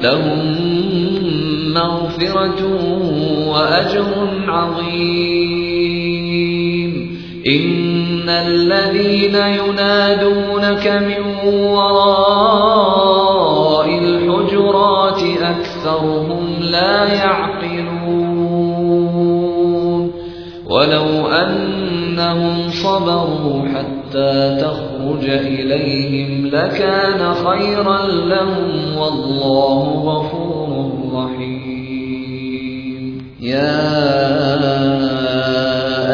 لهم مغفرة وأجر عظيم. إن الذين ينادونك من وراء الحجرات أكثرهم لا يعقلون. ولو أنهم صبروا حتى تخرج إليهم لكان خيرا لهم والله غفور رحيم. يا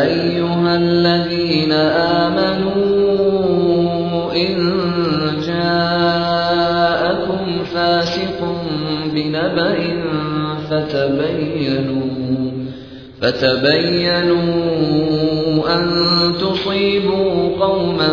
أيها الذين آمنوا إن جاءكم فاسق بنبأ فتبينوا فتبينوا أن تصيبوا قوما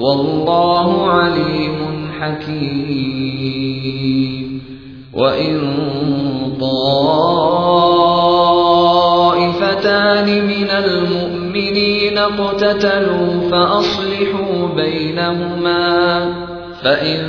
والله عليم حكيم. وإن طائفتان من المؤمنين اقتتلوا فأصلحوا بينهما فإن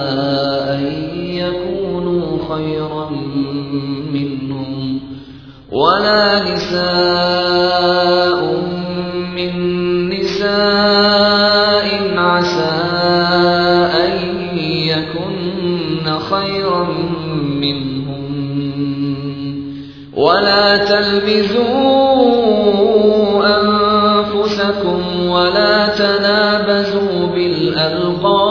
خيرا منهم ولا نساء من نساء عسى أن يكن خيرا منهم ولا تلبزوا أنفسكم ولا تنابزوا بالألقاب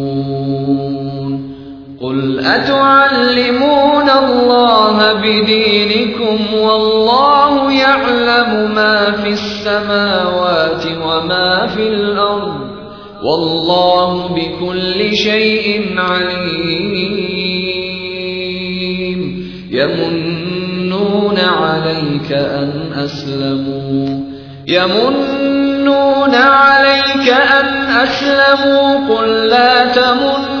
قل أتعلمون الله بدينكم والله يعلم ما في السماوات وما في الأرض والله بكل شيء عليم يمنون عليك أن أسلموا يمنون عليك أن أسلموا قل لا تمنوا